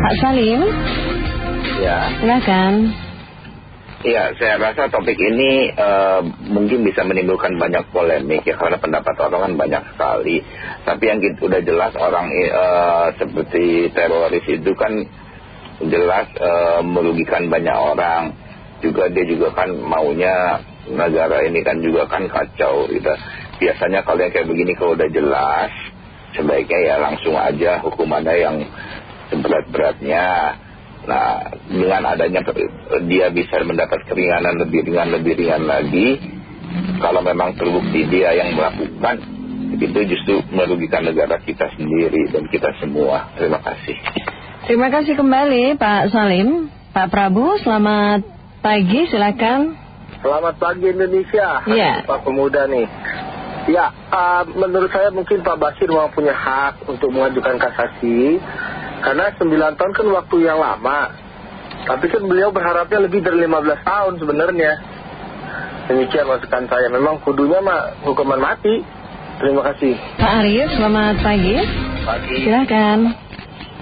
Pak Salim, Ya, silakan. iya saya rasa topik ini eh, mungkin bisa menimbulkan banyak polemik ya karena pendapat orang kan banyak sekali. Tapi yang kita, udah jelas orang eh, seperti teroris itu kan jelas eh, merugikan banyak orang. Juga dia juga kan maunya negara ini kan juga kan kacau gitu. Biasanya kalau yang kayak begini kalau udah jelas sebaiknya ya langsung aja hukumannya yang seberat-beratnya. Nah, dengan adanya dia bisa mendapat keringanan lebih ringan lebih ringan lagi, kalau memang terbukti dia yang melakukan, itu justru merugikan negara kita sendiri dan kita semua. Terima kasih. Terima kasih kembali Pak Salim. Pak Prabu, selamat pagi, silakan. Selamat pagi Indonesia. Iya. Pak Pemuda nih. Ya, uh, menurut saya mungkin Pak Basir memang punya hak untuk mengajukan kasasi. Karena 9 tahun kan waktu yang lama. Tapi kan beliau berharapnya lebih dari 15 tahun sebenarnya. Demikian masukan saya. Memang kudunya mah hukuman mati. Terima kasih. Pak Arif, selamat pagi. Pagi. Silakan.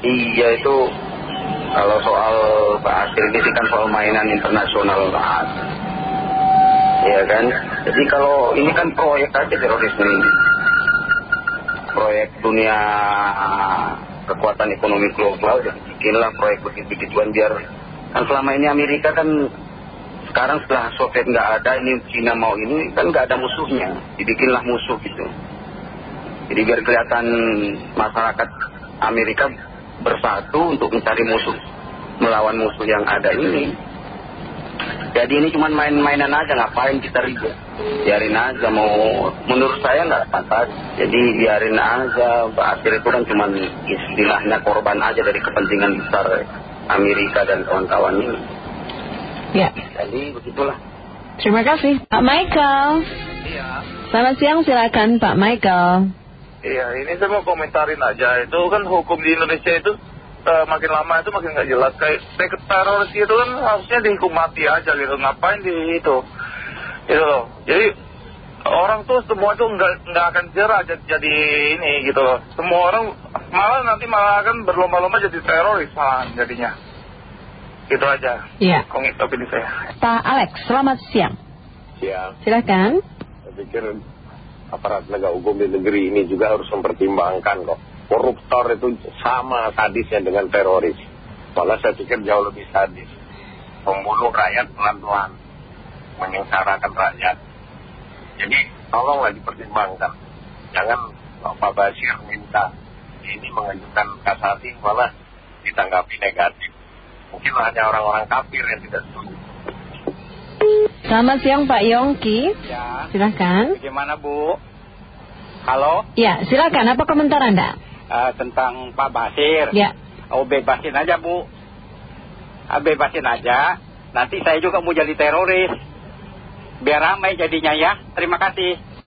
Iya itu kalau soal Pak Asir ini sih kan soal mainan internasional banget. Iya kan? Jadi kalau ini kan proyek aja terorisme ini. Proyek dunia kekuatan ekonomi global jadi bikinlah proyek begitu-begituan biar kan selama ini Amerika kan sekarang setelah Soviet nggak ada ini Cina mau ini kan nggak ada musuhnya. Dibikinlah musuh gitu. Jadi biar kelihatan masyarakat Amerika bersatu untuk mencari musuh melawan musuh yang ada ini jadi ini cuma main-mainan aja ngapain kita ribut biarin aja mau menurut saya nggak pantas jadi biarin aja Pak Asir itu kan cuma istilahnya korban aja dari kepentingan besar Amerika dan kawan-kawan ini Ya, jadi begitulah terima kasih. Pak Michael, Iya. selamat siang, silakan Pak Michael. Iya, ini saya mau komentarin aja. Itu kan hukum di Indonesia itu eh, makin lama itu makin nggak jelas. Kayak, kayak teroris itu kan harusnya dihukum mati aja gitu. Ngapain di itu? Gitu loh. Jadi orang tuh semua itu nggak nggak akan jerah jadi, jadi ini gitu loh. Semua orang malah nanti malah akan berlomba-lomba jadi teroris malah jadinya. Gitu aja. Ya, Kongit opini saya. Pak Alex, selamat siang. Ya, Silakan. saya pikir aparat penegak hukum di negeri ini juga harus mempertimbangkan kok. Koruptor itu sama sadisnya dengan teroris. Malah saya pikir jauh lebih sadis. Membunuh rakyat pelan-pelan. Menyengsarakan rakyat. Jadi tolonglah dipertimbangkan. Jangan Pak Basir minta ini mengajukan kasasi malah ditanggapi negatif. Mungkin hanya orang-orang kafir yang tidak setuju. Selamat siang Pak Yongki. Ya, Silakan. bagaimana Bu? Halo, Ya, silakan. Apa komentar Anda? Eh, tentang Pak Basir. Ya, Oh, bebasin aja Bu. Ah, bebasin aja. Nanti saya juga mau jadi teroris. Biar ramai jadinya ya. Terima kasih.